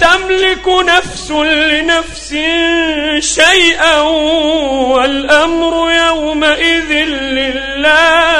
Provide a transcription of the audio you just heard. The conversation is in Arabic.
تملك نفس لنفس شيئا والأمر يومئذ لله.